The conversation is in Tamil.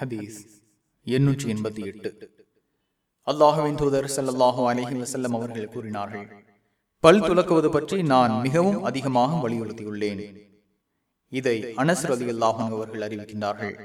ஹதீஸ் எண்ணூற்றி எண்பத்தி எட்டு. அல்லாஹுவின் தூதர் ஸல்லல்லாஹு அலைஹி வஸல்லம் அவர்கள் கூறினார்கள் பல் துலக்குவது பற்றி நான் மிகவும் அதிகமாக வலியுறுத்தியுள்ளேன். இதை அனஸ் ரலியல்லாஹு அவர்கள் அறிவிக்கின்றார்கள்.